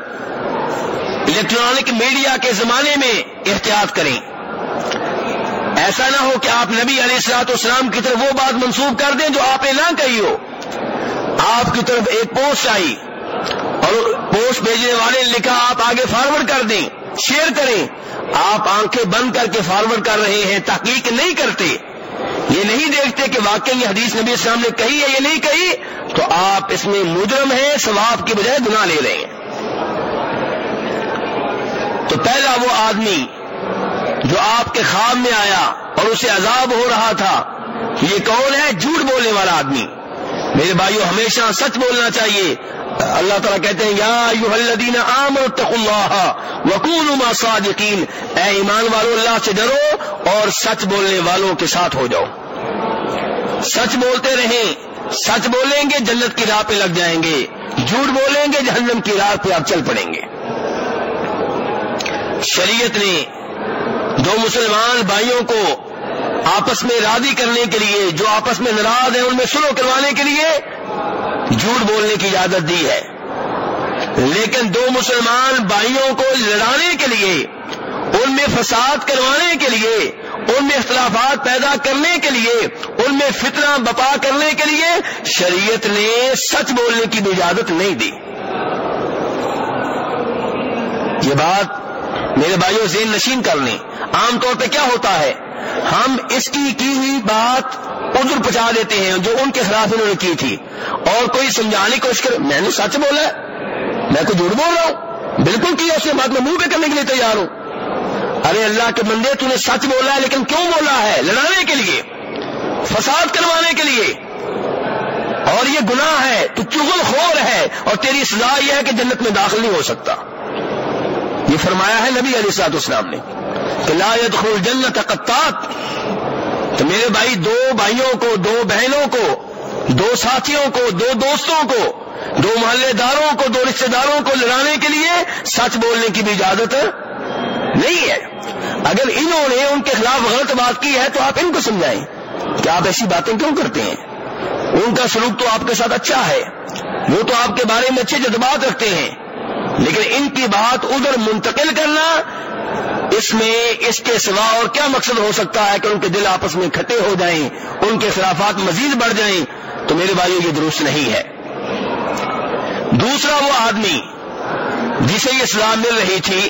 Speaker 1: الیکٹرانک میڈیا کے زمانے میں احتیاط کریں۔ ایسا نہ ہو کہ آپ نبی علیہ السلاط اسلام کی طرف وہ بات منسوخ کر دیں جو آپ نے نہ کہی ہو۔ آپ کی طرف ایک پوسٹ آئی اور پوسٹ بھیجنے والے نے لکھا آپ آگے فارورڈ کر دیں، شیئر کریں۔ آپ آنکھیں بند کر کے فارورڈ کر رہے ہیں، تحقیق نہیں کرتے۔ یہ نہیں دیکھتے کہ واقعی یہ حدیث نبی اسلام نے کہی ہے یہ نہیں کہی، تو آپ اس میں مجرم ہیں، ثواب کی بجائے گناہ لے رہے ہیں۔ تو پہلا وہ آدمی جو آپ کے خواب میں آیا اور اسے عذاب ہو رہا تھا، یہ کون ہے؟ جھوٹ بولنے والا آدمی۔ میرے بھائیوں ہمیشہ سچ بولنا چاہیے۔ اللہ تعالیٰ کہتے ہیں، یا الذین آمنوا اللہ وکون صادقین۔ اے ایمان والو، اللہ سے ڈرو اور سچ بولنے والوں کے ساتھ ہو جاؤ۔ سچ بولتے رہیں۔ سچ بولیں گے، جنت کی راہ پہ لگ جائیں گے۔ جھوٹ بولیں گے، جہنم کی راہ پہ آپ چل پڑیں گے۔ شریعت نے دو مسلمان بھائیوں کو آپس میں راضی کرنے کے لیے، جو آپس میں ناراض ہیں، ان میں سلو کروانے کے لیے جھوٹ بولنے کی اجازت دی ہے۔ لیکن دو مسلمان بھائیوں کو لڑانے کے لیے، ان میں فساد کروانے کے لیے، ان میں اختلافات پیدا کرنے کے لیے، ان میں فتنہ بپا کرنے کے لیے شریعت نے سچ بولنے کی بھی اجازت نہیں دی۔ یہ بات میرے بھائیوں زین نشین کر لیں عام طور پہ کیا ہوتا ہے؟ ہم اس کی کی ہوئی بات ادھر پہنچا دیتے ہیں، جو ان کے خلاف انہوں نے کی تھی۔ اور کوئی سمجھانے کی کوشش کرے، میں نے سچ بولا ہے؟ میں کوئی جھوٹ بول رہا ہوں؟ بالکل کیا اس کے بعد میں منہ پہ کرنے کے لیے تیار ہوں؟ ارے اللہ کے بندے، تو نے سچ بولا ہے، لیکن کیوں بولا ہے؟ لڑانے کے لیے، فساد کروانے کے لیے۔ اور یہ گناہ ہے، تو چغل خور ہے، اور تیری سزا یہ ہے کہ جنت میں داخل نہیں ہو سکتا۔ یہ فرمایا ہے نبی علی سعد اسلام نے کہ لا يدخل جنت قطات۔ تو میرے بھائی، دو بھائیوں کو، دو بہنوں کو، دو ساتھیوں کو، دو دوستوں کو، دو محلے داروں کو، دو رشتے داروں کو لڑانے کے لیے سچ بولنے کی بھی اجازت نہیں ہے۔ اگر انہوں نے ان کے خلاف غلط بات کی ہے تو آپ ان کو سمجھائیں کہ آپ ایسی باتیں کیوں کرتے ہیں؟ ان کا سلوک تو آپ کے ساتھ اچھا ہے۔ وہ تو آپ کے بارے میں اچھے جذبات رکھتے ہیں۔ لیکن ان کی بات ادھر منتقل کرنا، اس میں اس کے سوا اور کیا مقصد ہو سکتا ہے کہ ان کے دل آپس میں کھٹے ہو جائیں، ان کے خلافات مزید بڑھ جائیں، تو میرے بھائیوں یہ درست نہیں ہے۔ دوسرا وہ آدمی جسے یہ سلاح مل رہی تھی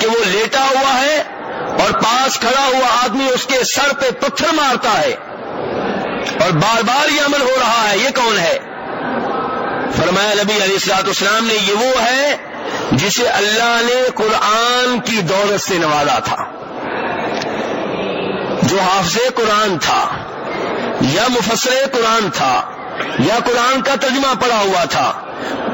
Speaker 1: کہ وہ لیٹا ہوا ہے اور پاس کھڑا ہوا آدمی اس کے سر پہ پتھر مارتا ہے۔ اور بار بار یہ عمل ہو رہا ہے، یہ کون ہے؟ فرمایا نبی علیہ السلاط اسلام نے، یہ وہ ہے جسے اللہ نے قرآن کی دولت سے نوازا تھا۔ جو حافظ قرآن تھا، یا مفسر قرآن تھا، یا قرآن کا ترجمہ پڑا ہوا تھا،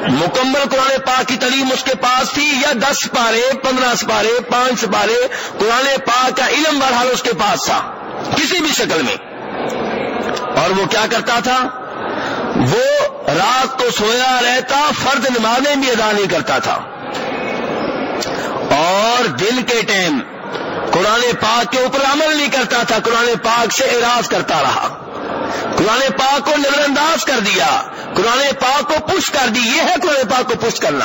Speaker 1: مکمل قرآن پاک کی تعلیم اس کے پاس تھی، یا دس سپارے پندرہ سپارے پانچ سپارے قرآن پاک کا علم بہرحال اس کے پاس تھا، کسی بھی شکل میں۔ اور وہ کیا کرتا تھا؟ وہ رات کو سویا رہتا، فرد نمازیں بھی ادا نہیں کرتا تھا۔ اور دن کے ٹائم قرآن پاک کے اوپر عمل نہیں کرتا تھا، قرآن پاک سے اراض کرتا رہا۔ قرآن پاک کو نظر انداز کر دیا، قرآن پاک کو پش کر دی۔ یہ ہے قرآن پاک کو پش کرنا۔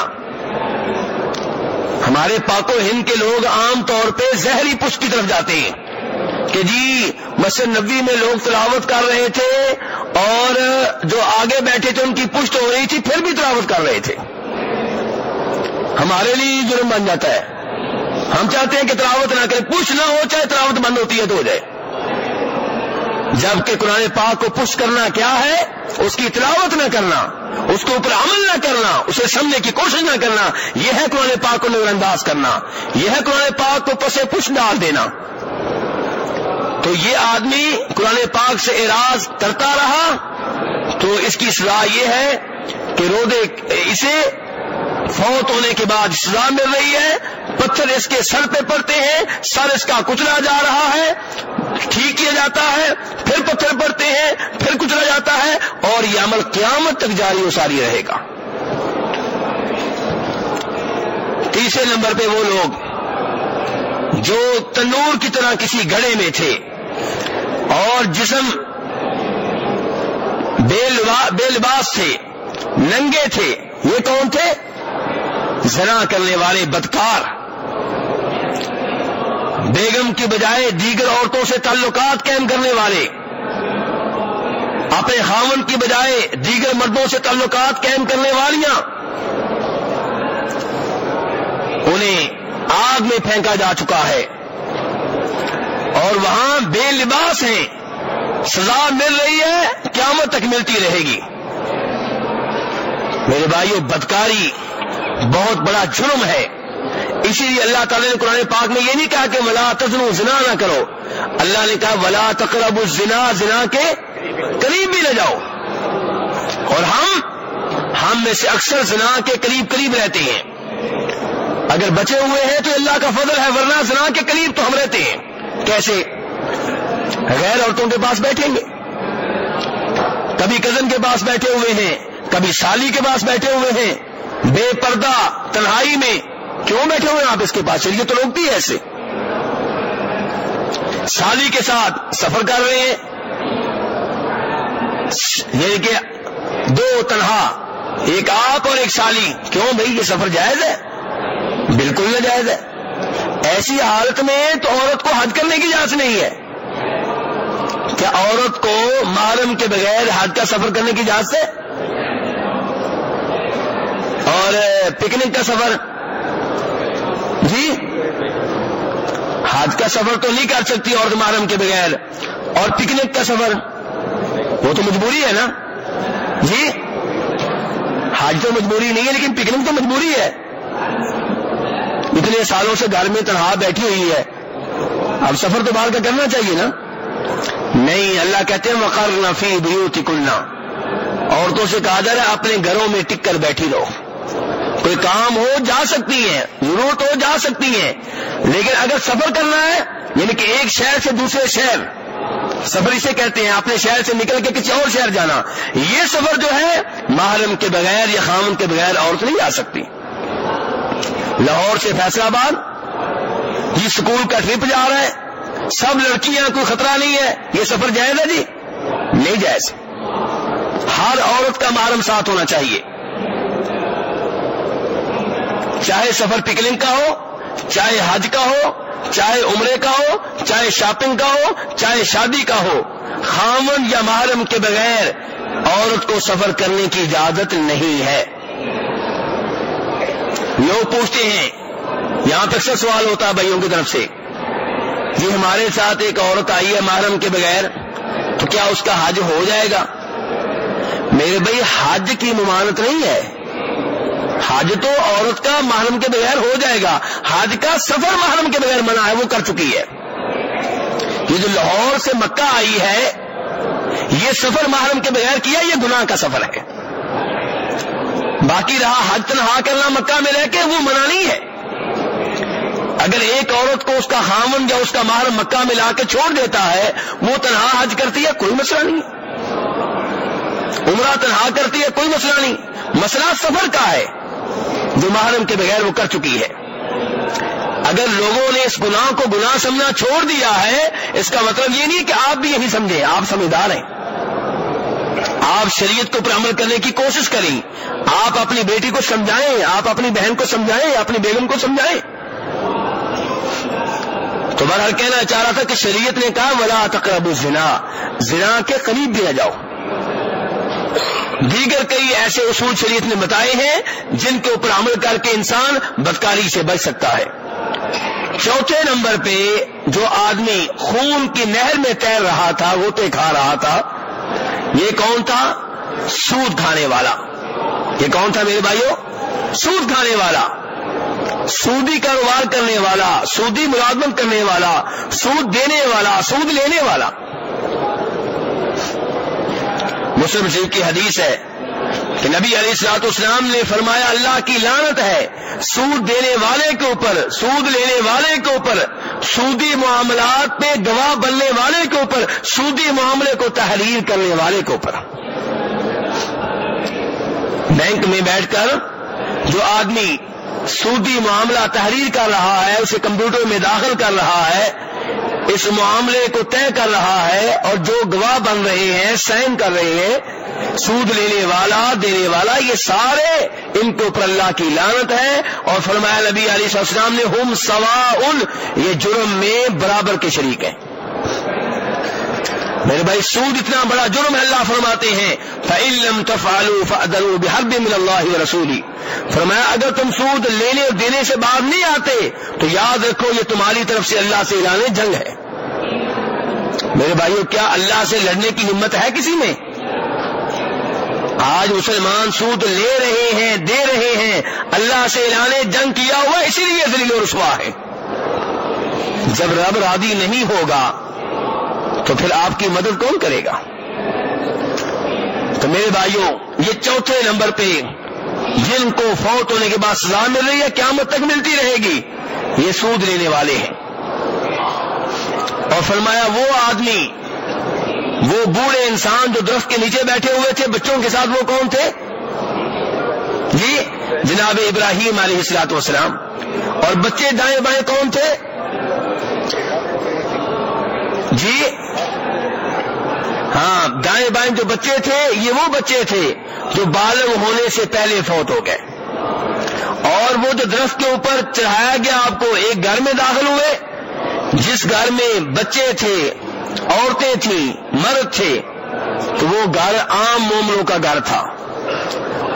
Speaker 1: ہمارے پاک و ہند کے لوگ عام طور پہ زہری پش کی طرف جاتے ہیں کہ جی مسجد نبی میں لوگ تلاوت کر رہے تھے اور جو آگے بیٹھے تھے، ان کی پشت ہو رہی تھی، پھر بھی تلاوت کر رہے تھے۔ ہمارے لیے جرم بن جاتا ہے۔ ہم چاہتے ہیں کہ تلاوت نہ کریں پوچھ نہ ہو، چاہے تلاوت بند ہوتی ہے تو ہو جائے۔ جبکہ قرآن پاک کو پش کرنا کیا ہے، اس کی تلاوت نہ کرنا، اس کے اوپر عمل نہ کرنا، اسے سمجھنے کی کوشش نہ کرنا، یہ ہے قرآن پاک کو نظر انداز کرنا، یہ ہے قرآن پاک کو پسے پش ڈال دینا۔ تو یہ آدمی قرآن پاک سے اعراض کرتا رہا، تو اس کی سزا یہ ہے کہ رودے اسے فوت ہونے کے بعد سزا مل رہی ہے۔ پتھر اس کے سر پہ پڑتے ہیں، سر اس کا کچلا جا رہا ہے۔ ٹھیک کیا جاتا ہے، پھر پتھر پڑتے ہیں، پھر کچلا جاتا ہے اور یہ عمل قیامت تک جاری و ساری رہے گا۔ تیسرے نمبر پہ وہ لوگ جو تنور کی طرح کسی گڑے میں تھے اور جسم بے لباس تھے، ننگے تھے، یہ کون تھے؟ زنا کرنے والے بدکار۔ بیگم کی بجائے دیگر عورتوں سے تعلقات قائم کرنے والے۔ اپنے خامن کی بجائے دیگر مردوں سے تعلقات قائم کرنے والیاں۔ انہیں آگ میں پھینکا جا چکا ہے۔ اور وہاں بے لباس ہیں۔ سزا مل رہی ہے، قیامت تک ملتی رہے گی۔ میرے بھائیوں بدکاری بہت بڑا جرم ہے۔ اسی لیے اللہ تعالیٰ نے قرآن پاک میں یہ نہیں کہا کہ ولا تزنو زنا نہ کرو۔ اللہ نے کہا، ولا تقرب الزنا، زنا کے قریب بھی نہ جاؤ۔ اور ہم ہم میں سے اکثر زنا کے قریب قریب رہتے ہیں۔ اگر بچے ہوئے ہیں تو اللہ کا فضل ہے، ورنہ زنا کے قریب تو ہم رہتے ہیں۔ کیسے؟ غیر عورتوں کے پاس بیٹھیں گے۔ کبھی کزن کے پاس بیٹھے ہوئے ہیں، کبھی سالی کے پاس بیٹھے ہوئے ہیں۔ بے پردہ تنہائی میں کیوں بیٹھے ہوئے آپ اس کے پاس؟ چلیے تو روکتی ہے ایسے۔ سالی کے ساتھ سفر کر رہے ہیں۔ یعنی کہ دو تنہا، ایک آپ اور ایک سالی۔ کیوں بھائی؟ یہ سفر جائز ہے؟ بالکل نہ جائز ہے۔ ایسی حالت میں تو عورت کو حج کرنے کی اجازت نہیں ہے۔ کیا عورت کو محرم کے بغیر حج کا سفر کرنے کی اجازت ہے؟ اور پکنک کا سفر۔ جی؟ حج کا سفر تو نہیں کر سکتی اور محرم کے بغیر۔ اور پکنک کا سفر، وہ تو مجبوری ہے نا؟ جی؟ حج تو مجبوری نہیں ہے، لیکن پکنک تو مجبوری ہے۔ اتنے سالوں سے گھر میں تنہا بیٹھی ہوئی ہے۔ اب سفر تو باہر کا کرنا چاہیے نا؟ نہیں، اللہ کہتے ہیں مقر نفی بیوتی کلنا عورتوں سے کہا جا رہا ہے، اپنے گھروں میں ٹک کر بیٹھی رہو۔ کوئی کام ہو جا سکتی ہے، ضرورت ہو جا سکتی ہے، لیکن اگر سفر کرنا ہے یعنی کہ ایک شہر سے دوسرے شہر، سفر اسے کہتے ہیں، اپنے شہر سے نکل کے کسی اور شہر جانا، یہ سفر جو ہے، محرم کے بغیر یا خامن کے بغیر عورت نہیں آ سکتی۔ لاہور سے فیصلہ آباد جی اسکول کا ٹرپ جا رہا ہے، سب لڑکیاں، کوئی خطرہ نہیں ہے، یہ سفر جائز ہے جی؟ نہیں جائز۔ ہر عورت کا محرم ساتھ ہونا چاہیے۔ چاہے سفر پکنک کا ہو، چاہے حج کا ہو، چاہے عمرے کا ہو، چاہے شاپنگ کا ہو، چاہے شادی کا ہو، خامن یا محرم کے بغیر عورت کو سفر کرنے کی اجازت نہیں ہے۔ لوگ پوچھتے ہیں، یہاں تک سے سوال ہوتا ہے بھائیوں کی طرف سے۔ یہ ہمارے ساتھ ایک عورت آئی ہے محرم کے بغیر، تو کیا اس کا حج ہو جائے گا؟ میرے بھائی، حج کی ممانت نہیں ہے۔ حج تو عورت کا محرم کے بغیر ہو جائے گا۔ حج کا سفر محرم کے بغیر منع ہے، وہ کر چکی ہے۔ یہ جو لاہور سے مکہ آئی ہے، یہ سفر محرم کے بغیر کیا، یہ گناہ کا سفر ہے۔ باقی رہا حج تنہا کرنا مکہ میں رہ کے، وہ منع نہیں ہے۔ اگر ایک عورت کو اس کا خامن یا اس کا محرم مکہ میں لا کے چھوڑ دیتا ہے، وہ تنہا حج کرتی ہے، کوئی مسئلہ نہیں۔ عمرہ تنہا کرتی ہے، کوئی مسئلہ نہیں۔ مسئلہ سفر کا ہے، جو محرم کے بغیر وہ کر چکی ہے۔ اگر لوگوں نے اس گناہ کو گناہ سمجھنا چھوڑ دیا ہے، اس کا مطلب یہ نہیں کہ آپ بھی یہی سمجھیں، آپ سمجھدار ہیں۔ آپ شریعت کو پر عمل کرنے کی کوشش کریں، آپ اپنی بیٹی کو سمجھائیں، آپ اپنی بہن کو سمجھائیں، اپنی بیگم کو سمجھائیں۔ تو بہرحال کہنا چاہ رہا تھا کہ شریعت نے کہا، ولا تقرب زنا زنا کے قریب بھی نہ جاؤ۔ دیگر کئی ایسے اصول شریعت نے بتائے ہیں جن کے اوپر عمل کر کے انسان بدکاری سے بچ سکتا ہے۔ چوتھے نمبر پہ جو آدمی خون کی نہر میں تیر رہا تھا روتے کھا رہا تھا، یہ کون تھا؟ سود کھانے والا۔ یہ کون تھا میرے بھائیوں سود کھانے والا۔ سودی کاروبار کرنے والا، سودی ملازمت کرنے والا، سود دینے والا، سود لینے والا۔ مسلم شریف کی حدیث ہے کہ نبی علیہ السلاط اسلام نے فرمایا، اللہ کی لانت ہے سود دینے والے کے اوپر، سود لینے والے کے اوپر، سودی معاملات میں گواہ بننے والے کے اوپر، سودی معاملے کو تحریر کرنے والے کے اوپر۔ بینک میں بیٹھ کر جو آدمی سودی معاملہ تحریر کر رہا ہے، اسے کمپیوٹر میں داخل کر رہا ہے اس معاملے کو طے کر رہا ہے اور جو گواہ بن رہے ہیں سائن کر رہے ہیں، سود لینے والا، دینے والا، یہ سارے ان کے اوپر اللہ کی لانت ہے۔ اور فرمایا نبی علی السلام نے، ہم سوا یہ جرم میں برابر کے شریک ہیں۔ میرے بھائی، سود اتنا بڑا جرم ہے، اللہ فرماتے ہیں فعلم تفالو فعدلو بحرب من اللہ رسولی فرمایا، اگر تم سود لینے اور دینے سے باہر نہیں آتے، تو یاد رکھو، یہ تمہاری طرف سے اللہ سے اعلان جنگ ہے۔ میرے بھائیوں کیا اللہ سے لڑنے کی ہمت ہے کسی میں؟ آج مسلمان سود لے رہے ہیں، دے رہے ہیں، اللہ سے اعلان جنگ کیا ہوا، اسی لیے دلیل و رسوا ہے۔ جب رب رادی نہیں ہوگا، تو پھر آپ کی مدد کون کرے گا؟ تو میرے بھائیوں یہ چوتھے نمبر پہ جن کو فوت ہونے کے بعد سزا مل رہی ہے، قیامت تک ملتی رہے گی۔ یہ سود لینے والے ہیں۔ اور فرمایا، وہ آدمی، وہ بوڑھے انسان جو درخت کے نیچے بیٹھے ہوئے تھے، بچوں کے ساتھ وہ کون تھے؟ جی جناب ابراہیم علیہ السلاط والسلام۔ اور بچے دائیں بائیں کون تھے؟ جی ہاں دائیں بائیں جو بچے تھے، یہ وہ بچے تھے جو بالغ ہونے سے پہلے فوت ہو گئے۔ اور وہ جو درخت کے اوپر چڑھایا گیا، آپ کو ایک گھر میں داخل ہوئے۔ جس گھر میں بچے تھے، عورتیں تھیں، مرد تھے، تو وہ گھر عام مومنوں کا گھر تھا۔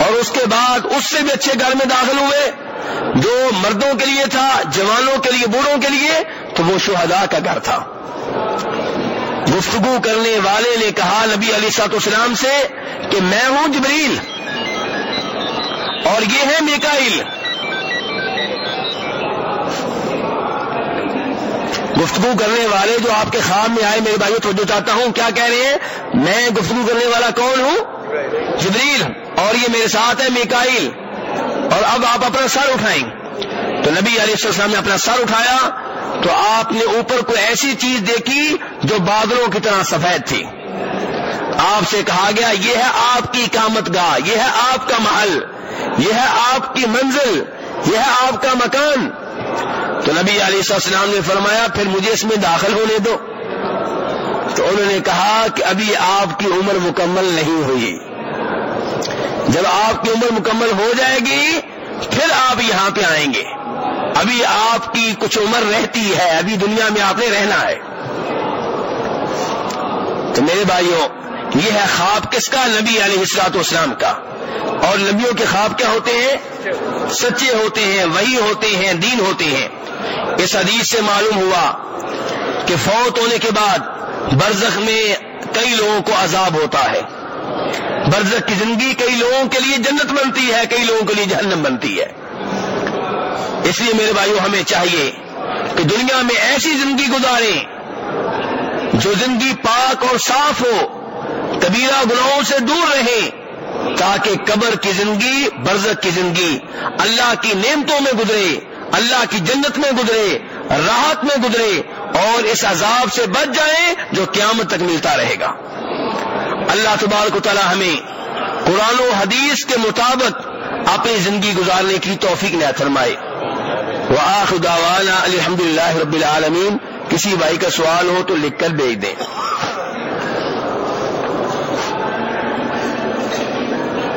Speaker 1: اور اس کے بعد اس سے بھی اچھے گھر میں داخل ہوئے۔ جو مردوں کے لیے تھا، جوانوں کے لیے، بوڑھوں کے لیے، تو وہ شہداء کا گھر تھا۔ گفتگو کرنے والے نے کہا نبی علی سات اسلام سے کہ میں ہوں جبریل اور یہ ہے میکائل گفتگو کرنے والے جو آپ کے خواب میں آئے، میرے بھائی توجہ چاہتا ہوں، کیا کہہ رہے ہیں؟ میں گفتگو کرنے والا کون ہوں؟ جبریل۔ اور یہ میرے ساتھ ہے میکائل اور اب آپ اپنا سر اٹھائیں۔ تو نبی علیہ السلام نے اپنا سر اٹھایا۔ تو آپ نے اوپر کوئی ایسی چیز دیکھی جو بادلوں کی طرح سفید تھی؟ آپ سے کہا گیا، یہ ہے آپ کی کامت گاہ، یہ ہے آپ کا محل، یہ ہے آپ کی منزل، یہ ہے آپ کا مکان۔ تو نبی علیہ السلام نے فرمایا، پھر مجھے اس میں داخل ہونے دو۔ تو انہوں نے کہا کہ ابھی آپ کی عمر مکمل نہیں ہوئی۔ جب آپ کی عمر مکمل ہو جائے گی، پھر آپ یہاں پہ آئیں گے۔ ابھی آپ کی کچھ عمر رہتی ہے، ابھی دنیا میں آپ نے رہنا ہے۔ تو میرے بھائیوں، یہ ہے خواب کس کا؟ نبی علیہ السلاط اسلام کا۔ اور نبیوں کے خواب کیا ہوتے ہیں؟ سچے ہوتے ہیں وہی ہوتے ہیں، دین ہوتے ہیں۔ اس حدیث سے معلوم ہوا کہ فوت ہونے کے بعد برزخ میں کئی لوگوں کو عذاب ہوتا ہے۔ برزخ کی زندگی کئی لوگوں کے لیے جنت بنتی ہے، کئی لوگوں کے لیے جہنم بنتی ہے۔ اس لیے میرے بھائیوں ہمیں چاہیے کہ دنیا میں ایسی زندگی گزاریں جو زندگی پاک اور صاف ہو، کبیرہ گناہوں سے دور رہے تاکہ قبر کی زندگی برزت کی زندگی، اللہ کی نعمتوں میں گزرے، اللہ کی جنت میں گزرے، راحت میں گزرے اور اس عذاب سے بچ جائیں جو قیامت تک ملتا رہے گا۔ اللہ تبارک تعالی ہمیں قرآن و حدیث کے مطابق اپنی زندگی گزارنے کی توفیق نہ فرمائے۔ وہ دعوانا الحمد للہ رب العالمین، کسی بھائی کا سوال ہو تو لکھ کر بھیج دیں۔